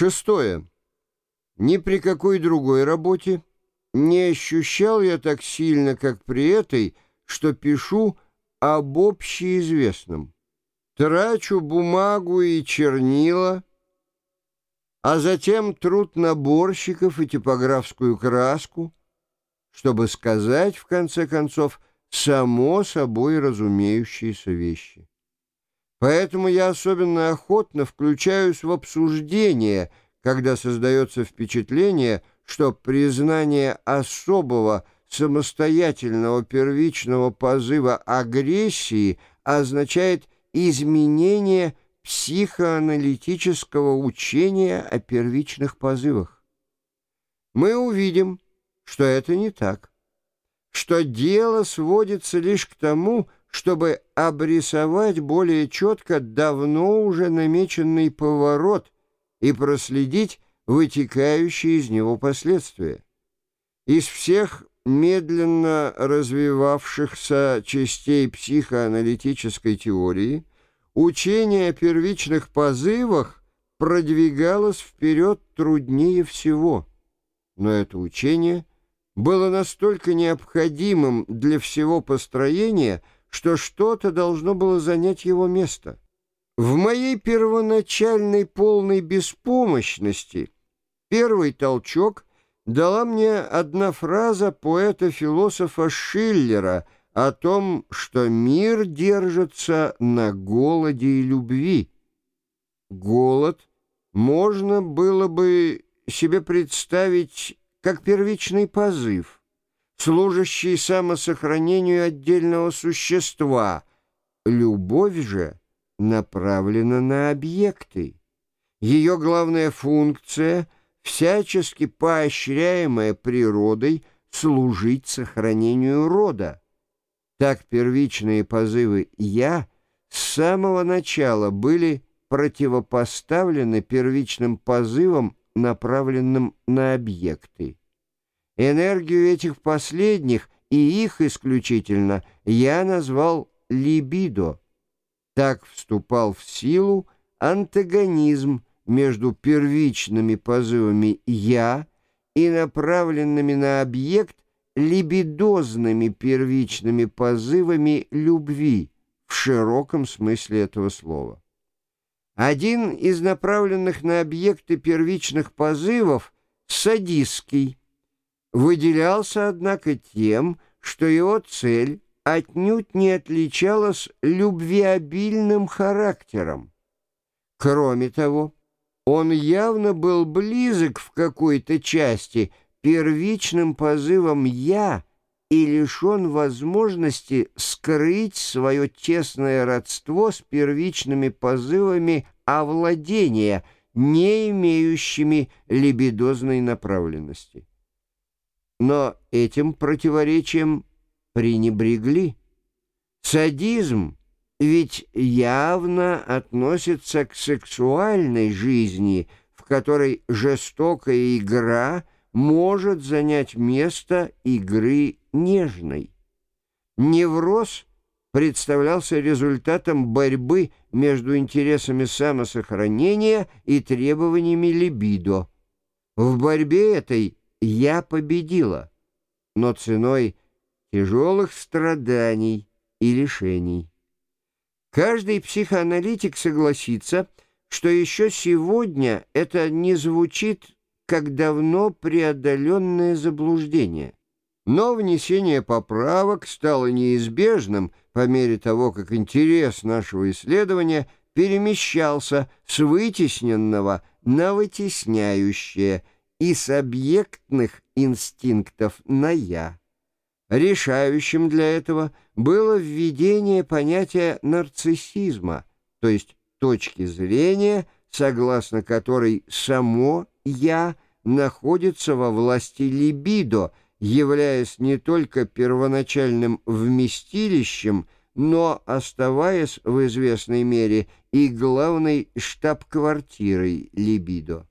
Шестое. Ни при какой другой работе не ощущал я так сильно, как при этой, что пишу об общеизвестном. Трачу бумагу и чернила, а затем труд наборщиков и типографскую краску, чтобы сказать, в конце концов, само собой разумеющиеся вещи. Поэтому я особенно охотно включаюсь в обсуждение, когда создается впечатление, что признание особого самостоятельного первичного позыва агрессии означает изменение психоаналитического учения о первичных позывах. Мы увидим, что это не так, что дело сводится лишь к тому, чтобы обрисовать более четко давно уже намеченный поворот и проследить вытекающие из него последствия. Из всех медленно развивавшихся частей психоаналитической теории учение о первичных позывах продвигалось вперед труднее всего, но это учение было настолько необходимым для всего построения, что что-то должно было занять его место. В моей первоначальной полной беспомощности первый толчок дала мне одна фраза поэта-философа Шиллера о том, что мир держится на голоде и любви. Голод можно было бы себе представить как первичный позыв — служащий самосохранению отдельного существа. Любовь же направлена на объекты. Ее главная функция, всячески поощряемая природой, служить сохранению рода. Так первичные позывы «я» с самого начала были противопоставлены первичным позывам, направленным на объекты. Энергию этих последних и их исключительно я назвал либидо. Так вступал в силу антагонизм между первичными позывами «я» и направленными на объект либидозными первичными позывами любви в широком смысле этого слова. Один из направленных на объекты первичных позывов — садистский, выделялся, однако, тем, что его цель отнюдь не отличалась любвеобильным характером. Кроме того, он явно был близок в какой-то части первичным позывом «я» и лишен возможности скрыть свое тесное родство с первичными позывами овладения, не имеющими либидозной направленности но этим противоречием пренебрегли. Садизм ведь явно относится к сексуальной жизни, в которой жестокая игра может занять место игры нежной. Невроз представлялся результатом борьбы между интересами самосохранения и требованиями либидо. В борьбе этой я победила, но ценой тяжелых страданий и лишений. Каждый психоаналитик согласится, что еще сегодня это не звучит как давно преодоленное заблуждение. Но внесение поправок стало неизбежным по мере того, как интерес нашего исследования перемещался с вытесненного на вытесняющее – и с объектных инстинктов на «я». Решающим для этого было введение понятия нарциссизма, то есть точки зрения, согласно которой само «я» находится во власти либидо, являясь не только первоначальным вместилищем, но оставаясь в известной мере и главной штаб-квартирой либидо.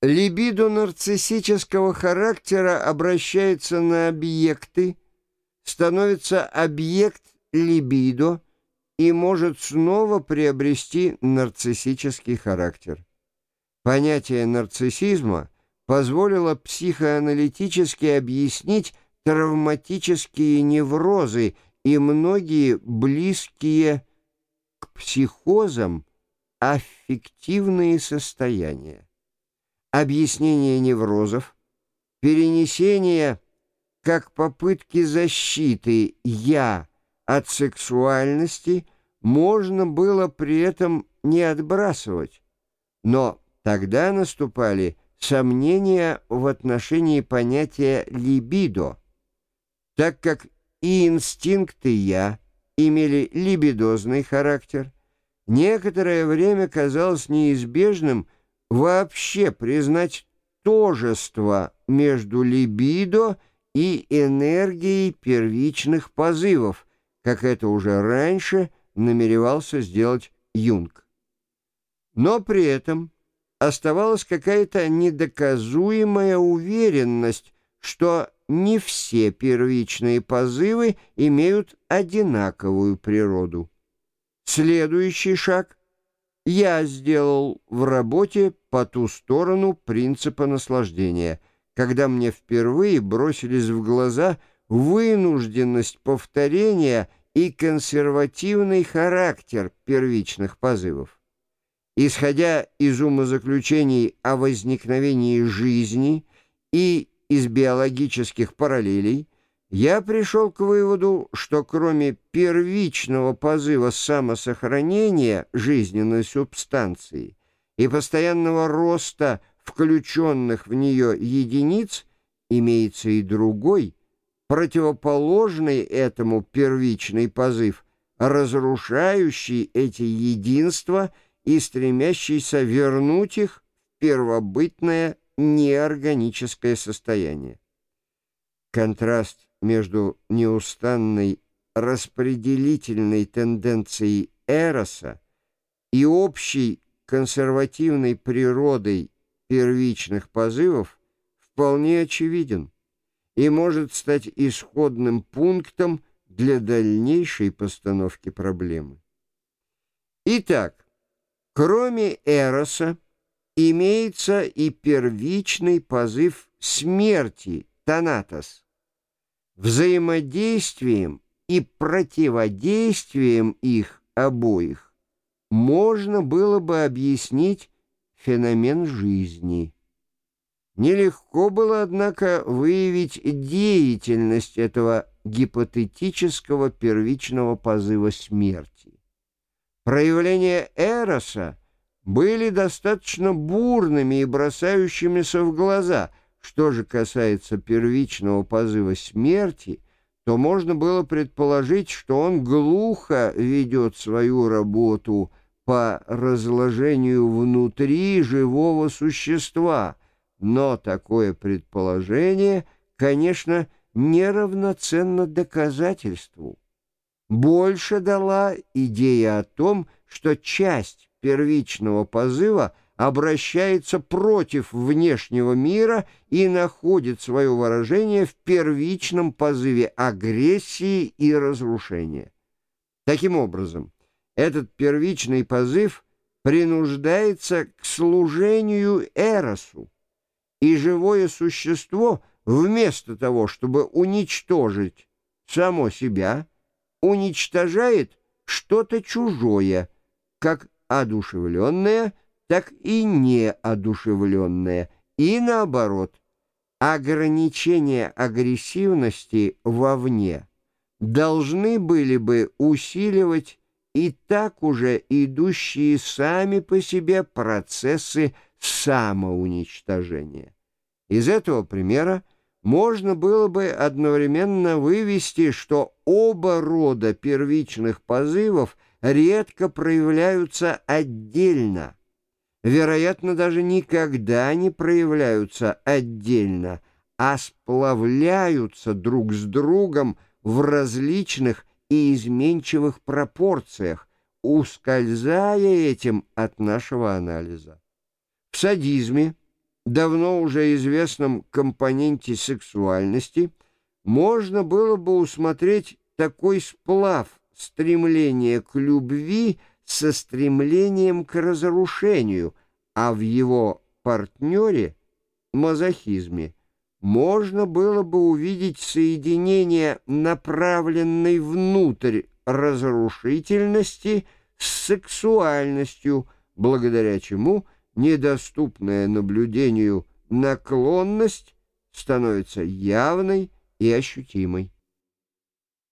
Либидо нарциссического характера обращается на объекты, становится объект либидо и может снова приобрести нарциссический характер. Понятие нарциссизма позволило психоаналитически объяснить травматические неврозы и многие близкие к психозам аффективные состояния. Объяснение неврозов, перенесение как попытки защиты «я» от сексуальности можно было при этом не отбрасывать, но тогда наступали сомнения в отношении понятия «либидо», так как и инстинкты «я» имели либидозный характер, некоторое время казалось неизбежным вообще признать тожество между либидо и энергией первичных позывов, как это уже раньше намеревался сделать Юнг. Но при этом оставалась какая-то недоказуемая уверенность, что не все первичные позывы имеют одинаковую природу. Следующий шаг я сделал в работе по ту сторону принципа наслаждения, когда мне впервые бросились в глаза вынужденность повторения и консервативный характер первичных позывов. Исходя из умозаключений о возникновении жизни и из биологических параллелей, я пришел к выводу, что кроме первичного позыва самосохранения жизненной субстанции и постоянного роста включенных в нее единиц, имеется и другой, противоположный этому первичный позыв, разрушающий эти единства и стремящийся вернуть их в первобытное неорганическое состояние. Контраст между неустанной распределительной тенденцией Эроса и общей консервативной природой первичных позывов вполне очевиден и может стать исходным пунктом для дальнейшей постановки проблемы. Итак, кроме Эроса, имеется и первичный позыв смерти, Танатос. Взаимодействием и противодействием их обоих можно было бы объяснить феномен жизни. Нелегко было, однако, выявить деятельность этого гипотетического первичного позыва смерти. Проявления Эроса были достаточно бурными и бросающимися в глаза. Что же касается первичного позыва смерти, то можно было предположить, что он глухо ведет свою работу по разложению внутри живого существа, но такое предположение, конечно, неравноценно доказательству. Больше дала идея о том, что часть первичного позыва обращается против внешнего мира и находит свое выражение в первичном позыве агрессии и разрушения. Таким образом, этот первичный позыв принуждается к служению Эросу, и живое существо вместо того, чтобы уничтожить само себя, уничтожает что-то чужое, как одушевленное, так и неодушевленное, и наоборот, ограничения агрессивности вовне должны были бы усиливать и так уже идущие сами по себе процессы самоуничтожения. Из этого примера можно было бы одновременно вывести, что оба рода первичных позывов – редко проявляются отдельно, вероятно, даже никогда не проявляются отдельно, а сплавляются друг с другом в различных и изменчивых пропорциях, ускользая этим от нашего анализа. В садизме, давно уже известном компоненте сексуальности, можно было бы усмотреть такой сплав стремление к любви со стремлением к разрушению, а в его партнере — мазохизме можно было бы увидеть соединение направленной внутрь разрушительности с сексуальностью, благодаря чему недоступная наблюдению наклонность становится явной и ощутимой.